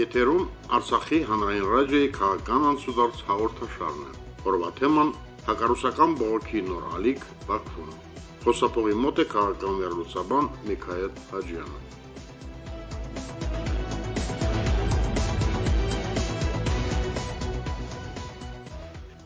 Եթերում Արցախի հանրային ռադիոյի քաղաքական անցուդարձ հաղորդաշարն է։ Օրվա թեման հակառուսական բողոքի նոր ալիք Բաքվում։ Խոսափողի մոտ է քաղաքական վերլուծաբան Միքայել Հաջյանը։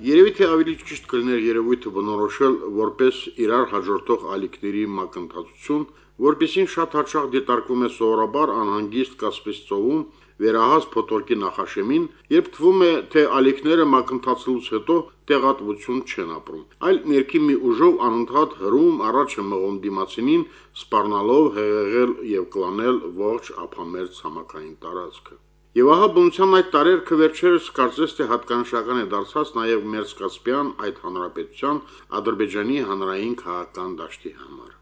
Երևի թե ավելի ճիշտ կլիներ երևույթը բնորոշել որպես իրար հաջորդող ալիքների մակընթացություն, որբիսին շատ հաճախ դիտարկվում է սովորաբար անհանգիստ Կասպից ծովում վերահաս փոթորկի նախաշեմին, երբ թվում է, թե ալիքները մակընթացելուց հետո տեղատվություն չեն ապրում, այլ ներքի մի ուժով անընդհատ հրում առաջ է մղում դիմացինին, սպառնալով հեղեղել եւ կլանել ողջ ափամերձ համակային տարածքը։ Եվ ահա բնության այդ տարերքը վերջերս կարծես թե հատկանշական է դարձած նաև Մերձկասպյան այդ հանրապետության Ադրբեջանի հանրային քաղաքական դաշտի համար։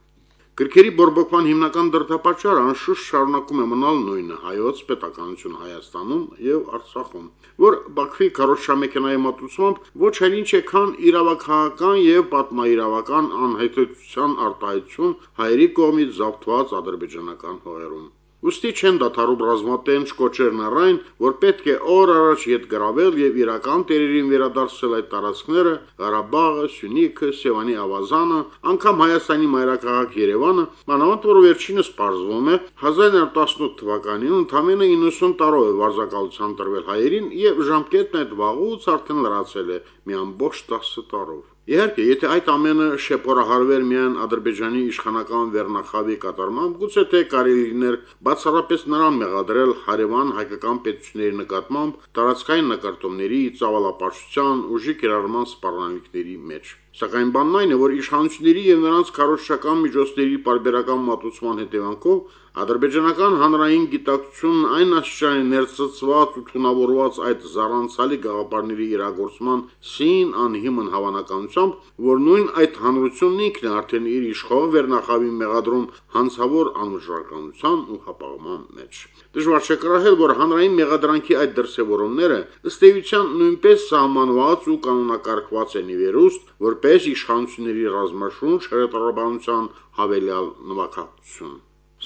Գրքերի բորբոքման հիմնական դրդապատճառը անշուշտ շարունակում է մնալ նույնը՝ հայոց պետականություն Հայաստանում եւ Արցախում, որ Բաքվի քարոշչամեքենայի մատուցմամբ ոչ այլ ինչ է, քան իրավաքաղաքական եւ պատմաիրավական անհեթեթության արտահայտություն հայերի կողմից զավթված ադրբեջանական հողերում։ Ոստի չեն դադարում ռազմատենչ կոչերն առայն, որ պետք է օր առաջ ետ գրավել եւ իրական տերերին վերադարձնել այդ տարածքները՝ Ղարաբաղը, Սյունիքը, Սևանի ավազանը, անգամ Հայաստանի մայրաքաղաք Երևանը, մանավանդ որ վերջինս պարզվում է 1918 թվականին ընդամենը 90 տարով է վարձակալության տրվել հայերին եւ ժամկետն այդ վաղուց արդեն լրացել է մի ամբողջ 10 տարով։ Իհարկե, եթե այդ ամենը շեփորահարվեր միայն Ադրբեջանի իշխանական վերնախավի կատարմամբ, գուցե թե կարելի լիներ բացառապես նրան մեղադրել հարևան հայկական պետությունների նկատմամբ տարածքային նկարտումների, ծավալապաշտության, ուժի կիրառման սպառնալիքների մեջ։ Սակայն բանն այն է, որ իշխանությունների եւ նրանց քարոշչական միջոցների պարբերական մատուցման հետևանքով ադրբեջանական հանրային գիտակցությունն այն աստիճանի ներծծված ու թունավորված այդ զառանցալի գաղափարների իրագործման սին անհիմն հավանականությամբ, որ նույն այդ հանրությունն ինքն է արդեն իր իշխող վերնախավին մեղադրում հանցավոր անվճռականության ու հապաղման մեջ։ Դժվար չէ կռահել, որ հանրային մեղադրանքի այդ դրսևորումները ըստ էության նույնպես սահմանված ու կանոնակարգված են իվերուստ, որպես իշխանությունների ռազմաշունչ հրետորաբանության հավելյալ նվագակցություն։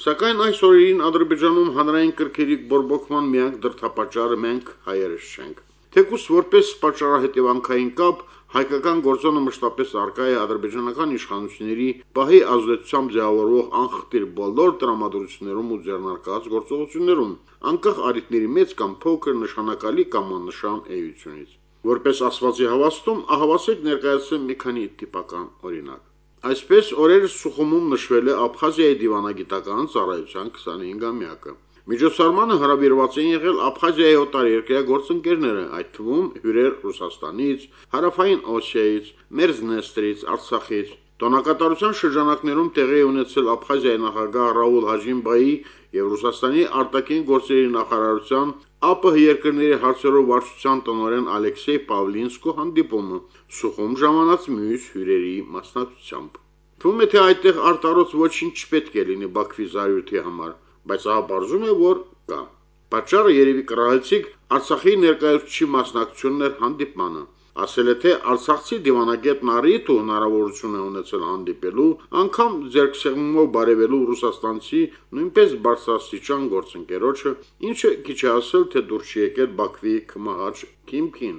Սակայն այս օրերին Ադրբեջանում հանրային կրքերի բորբոքման միակ դրդապատճառը մենք հայերս չենք։ Թեկուս որպես պատճառահետևանքային կապ հայկական գործոնը մշտապես արկա է ադրբեջանական իշխանությունների պահի ազդեցությամբ ձևավորվող անխտիր բոլոր տրամադրություններում ու ձեռնարկած գործողություններում, անկախ առիթների մեծ կամ փոքր, նշանակալի կամ աննշան էությունից։ Որպես ասվածի հավաստում, ահավասիկ ներկայացնեմ մի քանի տիպական օրինակ։ Այսպես օրերս Սուխումում նշվել է Աբխազիայի դիվանագիտական ծառայության 25-ամյակը։ Միջոցառմանը հրավիրված են եղել Աբխազիայի օտարերկրյա գործընկերները, այդ թվում հյուրեր Ռուսաստանից, Հարավային Օսիայից, Մերձնեստրից, Արցախից, Տոնակատարության շրջանակներում տեղի ունեցել Աբխազիայի նախագահ Ռաուլ Հաջինբայի եւ Ռուսաստանի արտաքին գործերի նախարարության ԱՊՀ երկրների հարցերով վարչության տնօրեն Ալեքսեյ Պավլինսկու հանդիպումը Սուխում ժամանած մյուս հյուրերի մասնակցությամբ։ Թվում է թե այդտեղ արտարոց ոչինչ չպետք է լինի Բաքվի զարյութի համար, բայց ահա բարձում է, որ կա։ Պատճառը երևի կռահեցիք Արցախի ներկայացուցիչի մասնակցությունն էր հանդիպմանը ասել է թե արցախցի դիվանագետն առիթ ու հնարավորություն է ունեցել հանդիպելու, անգամ ձերքսեղմումով բարևելու ռուսաստանցի նույնպես բարձրաստիճան գործընկերոջը, ինչը քիչ է ասել, թե դուր չի եկել Բաքվի քմահաչ Քիմքին,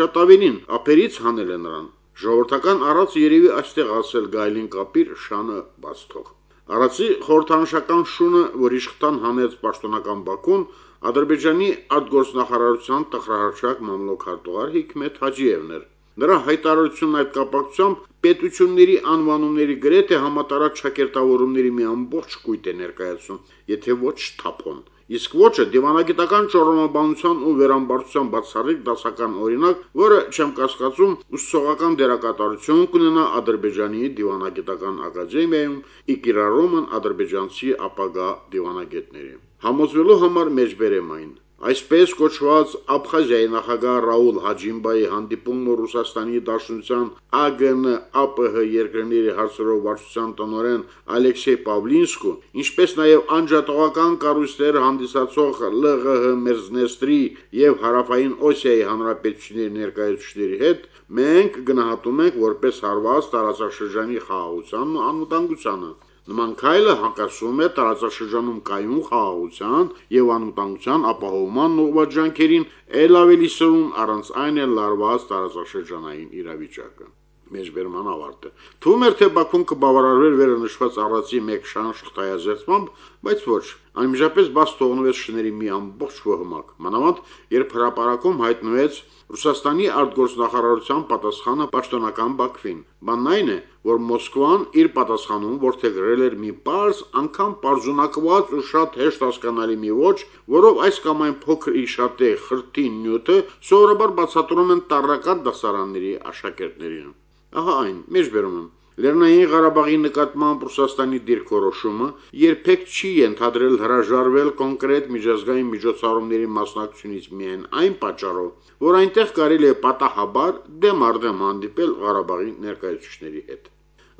շատ ավելին ափերից հանել է նրան։ Ժողովրդական առած երևի այստեղ ասել գայլին կապիր շանը բաց թող։ Արացի խորհրդանշական շունը, որ իշխտան հանեց պաշտոնական Բաքուն, Ադրբեջանի արտգործնախարարության տխրահարչակ մամլոք հարտուղար Հիկմետ Հաջիևն էր։ Նրա հայտարարությունն այդ կապակցությամբ պետությունների անվանումների գրեթե համատարած ճակերտավորումների մի ամբողջ կույտ է ներկայացում, եթե ոչ թափոն։ Իսկ ոչը դիվանագիտական ճորոմաբանության ու վերամբարձության բացառիկ դասական օրինակ, որը չեմ կասկածում ուսուցողական դերակատարություն կունենա Ադրբեջանի դիվանագիտական ակադեմիայում՝ ի կիրառումն ադրբեջանցի ապագա դիվանագետների։ Համոզվելու համար մեջբերեմ այն Այսպես կոչված Աբխազիայի նախագահ Ռաուլ Հաջինբայի հանդիպումը Ռուսաստանի Դաշնության ԱԳՆ ԱՊՀ երկրների հարցերով վարչության տնօրեն Ալեքսեյ Պավլինսկու, ինչպես նաև անջատողական կառույցներ հանդիսացող ԼՂՀ Մերձնեստրի եւ Հարավային Օսիայի հանրապետությունների ներկայացուցիչների հետ մենք գնահատում ենք որպես հարված տարածաշրջանի խաղաղությանն ու անվտանգությանը։ Նման քայլը հակասում է տարածաշրջանում կայուն խաղաղության եւ անվտանգության ապահովման ուղղված ջանքերին, ել ավելի սրուն առանց այն էլ լարված տարածաշրջանային իրավիճակը մեջբերման ավարտը։ Թվում էր, թե Բաքուն կբավարարվեր վերանշված առածի մեկ շանշ խտայազերծմամբ, բայց ոչ։ Անմիջապես բաց թողնվեց շների մի ամբողջ ոհմակ։ Մանավանդ, երբ հրաապարակում հայտնվեց Ռուսաստանի արտգործնախարարության պատասխանը պաշտոնական Բաքվին։ Բանն այն է, որ Մոսկվան իր պատասխանում որթեգրել էր մի բարձ, անգամ բարձունակված ու շատ հեշտ հասկանալի մի ոչ, որով այս կամ այն փոքր իշատե խրտին նյութը սովորաբար բացատրում են տարրական դասարանների աշակերտներին։ Ահա այն, մեջբերում եմ. Լեռնային Ղարաբաղի նկատմամբ Ռուսաստանի դիրքորոշումը երբեք չի ենթադրել հրաժարվել կոնկրետ միջազգային միջոցառումների մասնակցությունից միայն այն պատճառով, որ այնտեղ կարելի է պատահաբար դեմ առ դեմ հանդիպել Ղարաբաղի ներկայացուցիչների հետ։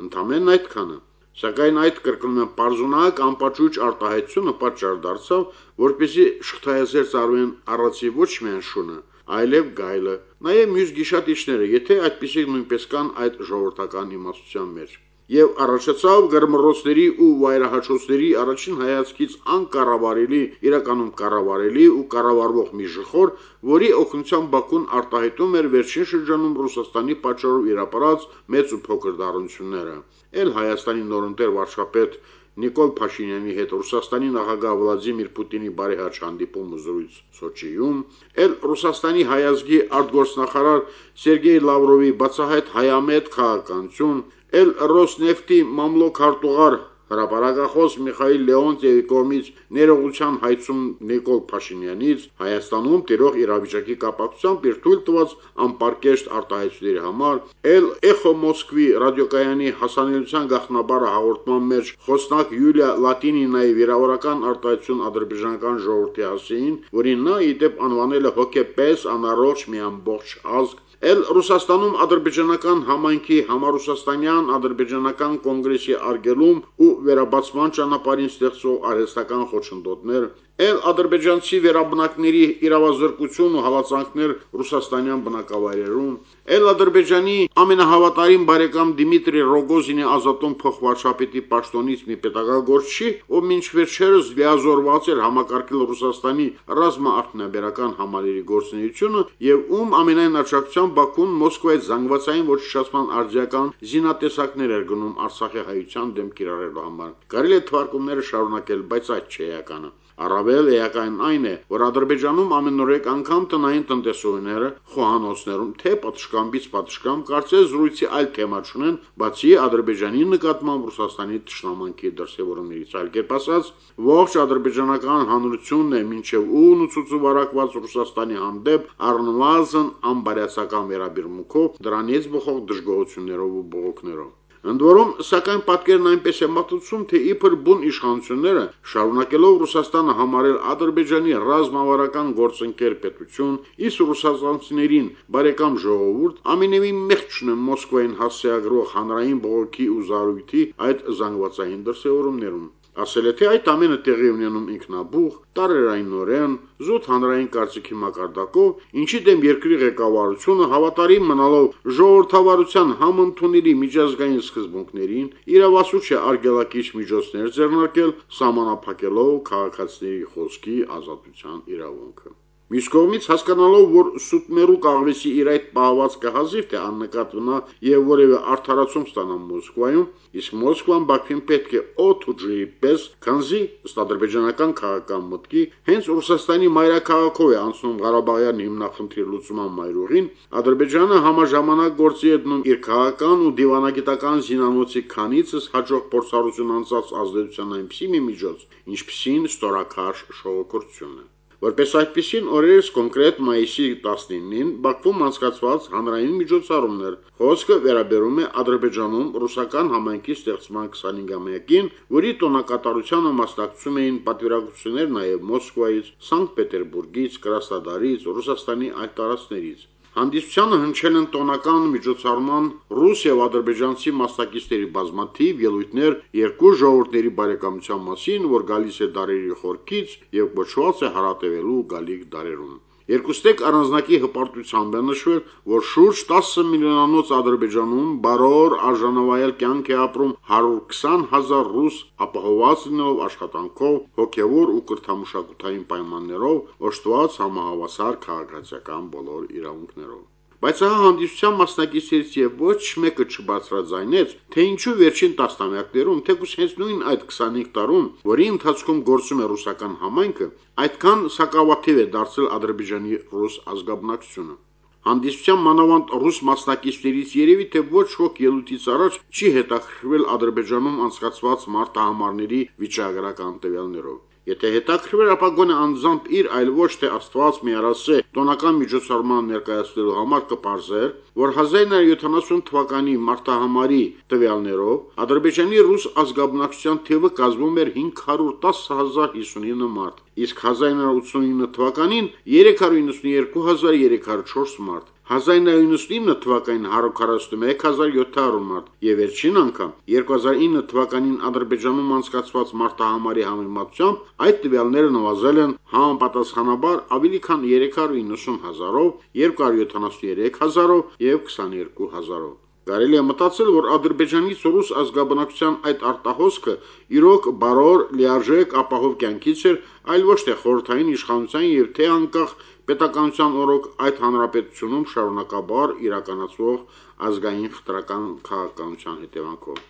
Ընդամենն այդքանը։ Սակայն այդ կրկնում եմ պարզունակ անպաճուճ արտահայտությունը պատճառ դարձավ, որպեսզի շղթայազերծ արվեն առածի ոչ միայն շունը, այլև գայլը, նաև մյուս գիշատիչները, եթե այդպիսիք նույնպես կան այդ ժողովրդական իմաստության մեջ եւ առաջացավ գրմռոցների ու վայրահաչոցների առաջին հայացքից անկառավարելի, իրականում կառավարելի ու կառավարվող մի ժխոր, որի օգնությամբ Բաքուն արտահայտում էր վերջին շրջանում Ռուսաստանի պատճառով իրապարած մեծ ու փոքր դառնությունները։ Էլ Հայաստանի նորընտեր վարչապետ Նիկոլ Փաշինյանի հետ Ռուսաստանի նախագահ Վլադիմիր Պուտինի բարեհաճ հանդիպում ու զրույց Սոչիում, էլ Ռուսաստանի հայազգի արտգործնախարար Սերգեյ Լավրովի բացահայտ հայամետ քաղաքականություն, էլ Ռոսնեֆտի մամլոք հարտուղար հրապարակախոս Միխայիլ Լեոնտիևի կողմից ներողության հայցում Նիկոլ Փաշինյանից Հայաստանում տիրող իրավիճակի կապակցությամբ իր թույլ տված անպարկեշտ արտահայտությունների համար, էլ Էխո Մոսկվի ռադիոկայանի հասանելիության գաղտնաբառը հաղորդման մեջ խոսնակ Յուլիա Լատինինայի վիրավորական արտահայտություն ադրբեջանական ժողովրդի հասցեին, որին նա իդեպ անվանել է հոգեպես անառողջ մի ամբողջ ազգ, էլ Ռուսաստանում ադրբեջանական համայնքի համառուսաստանյան ադրբեջանական կոնգրեսի արգելում ու վերաբացման ճանապարհին ստեղծող արհեստական խոչընդոտներ, էլ ադրբեջանցի վերաբնակների իրավազրկություն ու հալածանքներ ռուսաստանյան բնակավայրերում, էլ Ադրբեջանի ամենահավատարիմ բարեկամ Դիմիտրի Ռոգոզինի ազատում փոխվարչապետի պաշտոնից մի պետական ով մինչ վերջերս լիազորված էր համակարգել Ռուսաստանի ռազմաարդյունաբերական համալիրի գործունեությունը եւ ում ամենայն աջակցությամբ Բաքուն Մոսկվայից զանգվածային ոչնչացման արդիական զինատեսակներ էր գնում Արցախի հայության դեմ կիրառելու համար։ Կարելի է թվարկումները շարունակել, բայց այդ չէ էականը։ Առավել էական այն է, որ Ադրբեջանում ամենօրեկ անգամ տնային տնտեսուհիները խոհանոցներում թե պատշգամբից պատշգամբ կարծես զրույցի այլ թեմա չունեն, բացի Ադրբեջանի նկատմամբ Ռուսաստանի թշնամանքի դրսևորումներից։ Այլ կերպ ասած, ողջ ադրբեջանական հանրությունն է մինչև ուն ու ցուցուվարակված Ռուսաստանի հանդեպ առնվազն անբարյացակամ վերաբերմունքով, դրանից բխող դժգոհություններով ու բողոքներով։ Ընդ որում, սակայն պատկերն այնպես է մատուցում, թե իբր բուն իշխանությունները շարունակելով Ռուսաստանը համարել Ադրբեջանի ռազմավարական գործընկեր պետություն, իսկ ռուսաստանցիներին բարեկամ ժողովուրդ, ամենևին մեղք չունեն Մոսկվային հասցեագրող հանրային բողոքի ու զարույթի այդ զանգվածային դրսևորումներում։ Ասել է, թե այդ ամենը տեղի ունենում ինքնաբուխ, տարերայնորեն, զուտ հանրային կարծիքի մակարդակով, ինչի դեմ երկրի ղեկավարությունը հավատարիմ մնալով ժողովրդավարության համընդունելի միջազգային սկզբունքներին, իրավասու չէ արգելակիչ միջոցներ ձեռնարկել, սահմանափակելով քաղաքացիների խոսքի ազատության իրավունքը։ Մյուս կողմից հասկանալով, որ սուտմերու կաղվեսի իր այդ պահվածքը հազիվ թե աննկատ մնա եւ որևէ արդարացում ստանա Մոսկվայում, իսկ Մոսկվան Բաքվին պետք է օդ ու ջրի պես, քանզի ըստ ադրբեջանական քաղաքական մտքի հենց Ռուսաստանի մայրաքաղաքով է անցնում Ղարաբաղյան հիմնախնդրի լուծման մայրուղին, Ադրբեջանը համաժամանակ գործի է դնում իր քաղաքական ու դիվանագիտական զինանոցի քանիցս հաջող փորձառություն անցած ազդեցության այնպիսի մի միջոց, ինչպիսին ստորաքարշ շողոքորթյունը։ Որպես այդպիսին օրերս կոնկրետ մայիսի 19-ին Բաքվում անցկացված հանրային միջոցառումներ։ Խոսքը վերաբերում է Ադրբեջանում ռուսական համայնքի ստեղծման 25-ամյակին, որի տոնակատարությանը մասնակցում էին պատվիրակություններ նաև Մոսկվայից, Սանկտ Պետերբուրգից, Կրասնոդարից, Ռուսաստանի այլ տարածքներից։ Հանդիսությանը հնչել են տոնական միջոցառման ռուս եւ ադրբեջանցի մասնակիցների բազմաթիվ ելույթներ երկու ժողովուրդների բարեկամության մասին, որ գալիս է դարերի խորքից եւ կոչված է հարատևելու գալիք դարերում։ Երկուստեք առանձնակի հպարտությամբ է նշվել, որ շուրջ 10 միլիոնանոց Ադրբեջանում բարոր արժանավայել կյանք է ապրում 120 հազար ռուս, ապահոված լինելով աշխատանքով, հոգևոր ու կրթամշակութային պայմաններով, օժտված համահավասար քաղաքացիական բոլոր իրավունքներով։ Բայց ահա հանդիսության մասնակիցներից եւ ոչ մեկը չբացրաձայնեց, թե ինչու վերջին տասնամյակներում, թեկուս հենց նույն այդ 25 տարում, որի ընթացքում գործում է ռուսական համայնքը, այդքան սակավաթիվ է դարձել Ադրբեջանի ռուս ազգաբնակչությունը։ Հանդիսության մանավանդ ռուս մասնակիցներից երևի թե ոչ ոք ելույթից առաջ չի հետաքրքրվել Ադրբեջանում անցկացված մարտահամարների վիճակագրական տվյալներով։ Եթե հետաքրքրվել, ապա գոնե անձամբ իր, այլ ոչ թե Աստված միարասե տոնական միջոցառման ներկայացնելու համար կպարզեր, որ 1970 թվականի մարտահամարի տվյալներով Ադրբեջանի ռուս ազգաբնակչության թիվը կազմում էր 510059 մարդ, իսկ 1989 թվականին 392304 մարդ, 1999 թվականին 141700 մարդ եւ վերջին անգամ 2009 թվականին Ադրբեջանում անցկացված մարտահամարի համեմատությամբ այդ տվյալները նվազել են համապատասխանաբար ավելի քան 390 հազարով, 273 հազարով եւ 22 հազարով։ Կարելի է մտածել, որ Ադրբեջանից ռուս ազգաբնակչության այդ արտահոսքը իրոք բարոր, լիարժեք ապահով կյանքից էր, այլ ոչ թե խորհրդային իշխանության եւ թե անկախ պետականության օրոք այդ հանրապետությունում շարունակաբար իրականացվող ազգային խտրական քաղաքականության հետևանքով։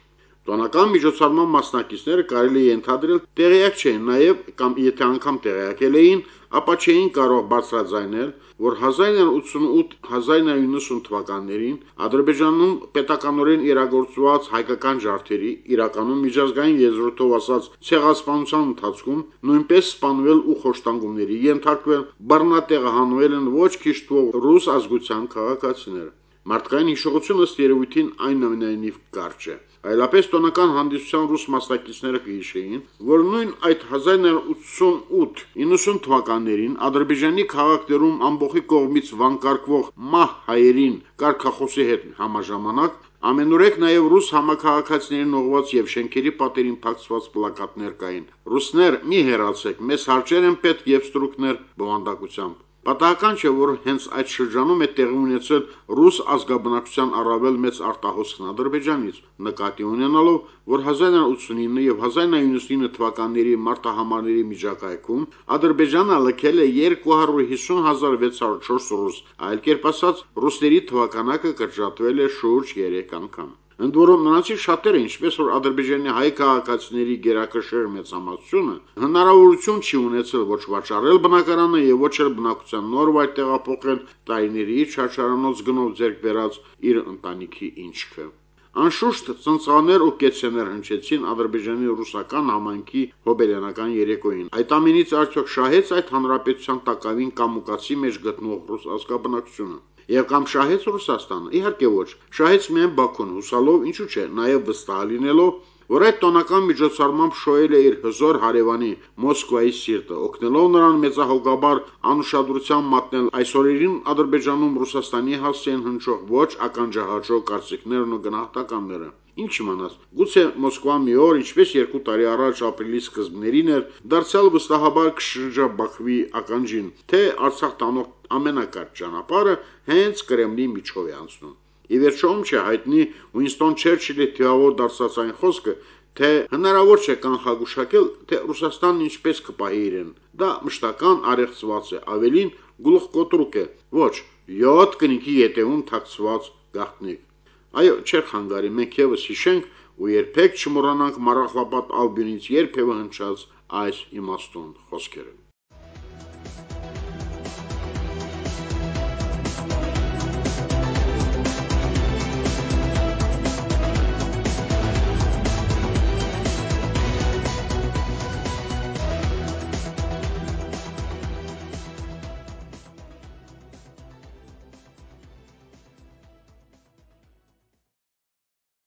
Տոնական միջոցառման մասնակիցները կարելի է ենթադրել տեղյակ չէին նաև կամ եթե անգամ տեղյակել էին, ապա չէին կարող բարձրաձայնել, որ 1988-1990 թվականներին Ադրբեջանում պետականորեն իրագործված հայկական ջարդերի, իրականում միջազգային եզրույթով ասած ցեղասպանության ընթացքում նույնպես սպանվել ու խոշտանգումների ենթարկվել, բռնատեղահանվել են ոչ քիչ թվով ռուս ազգության քաղաքացիներ։ Մարդկային հիշողությունը ըստ երևույթին այնուամենայնիվ կարճ է։ Այլապես տոնական հանդիսության ռուս մասնակիցները կհիշեին, որ նույն այդ 1988-90 թվականներին Ադրբեջանի քաղաքներում ամբողջի կողմից վանկարկվող մահ հայերին կարգախոսի հետ համաժամանակ ամենուրեք նաև ռուս համակարգացիներին ուղված եւ շենքերի պատերին փակցված պլակատներ կային։ Ռուսներ, մի հեռացեք, մեզ հարճեր են պետք եւ ստրուկներ բովանդակությամբ։ Պատահական չէ, որ հենց այդ շրջանում է տեղի ունեցել ռուս ազգաբնակչության առավել մեծ արտահոսքն Ադրբեջանից, նկատի ունենալով, որ 1989 եւ 1999 թվականների մարտահամարների միջակայքում Ադրբեջանը լքել է 250604 ռուս, այլ կերպ ասած, ռուսների թվականակը կրճատվել է շուրջ 3 անգամ։ Ընդ որում նրանցից շատերը, ինչպես որ Ադրբեջանի հայ քաղաքացիների գերակշռ մեծամասնությունը, հնարավորություն չի ունեցել ոչ վաճառել բնակարանը եւ ոչ էլ բնակության նոր վայր տեղափոխել տարիների չարչարանոց գնով ձեռք բերած իր ընտանիքի ինչքը։ Անշուշտ ծնծաղներ ու կեցեներ հնչեցին Ադրբեջանի ռուսական համայնքի հոբելյանական երեկոյին։ Այդ ամենից արդյոք շահեց այդ հանրապետության տակավին կամուկացի մեջ գտնվող ռուս ազգաբնակչությունը։ Եվ կամ շահեց Ռուսաստանը։ Իհարկե ոչ։ Շահեց միայն Բաքուն, հուսալով, ինչու՞ չէ, նաև վստահ լինելով, որ այդ տոնական միջոցառմամբ շոյել է իր հզոր հարևանի Մոսկվայի սիրտը, օգնելով նրան մեծահոգաբար անուշադրության մատնել այսօրերին Ադրբեջանում Ռուսաստանի հասցեն հնչող ոչ ականջահաճո կարծիքներն ու գնահատականները։ Ինչ իմանաս, գուցե Մոսկվան մի օր, ինչպես երկու տարի առաջ ապրիլի սկզբներին էր, դարձյալ վստահաբար կշրջաբախվի ականջին, թե Արցախ տանող ամենակարճ ճանապարհը հենց Կրեմլի միջով է անցնում։ Ի վերջո ում չէ հայտնի Ուինստոն Չերչիլի թիավոր դարձած այն խոսքը, թե հնարավոր չէ կանխագուշակել, թե Ռուսաստանն ինչպես կպահի իրեն։ Դա մշտական արեղծված է, ավելին գլուխկոտրուկ է։ Ոչ, 7 կնիքի ետևում թաքցված գաղտնիք։ Այո, չէ խանգարի, մենք եւս հիշենք ու երբեք չմոռանանք Մարախլապատ Ալբյունից երբևէ հնչած այս իմաստուն խոսքերը։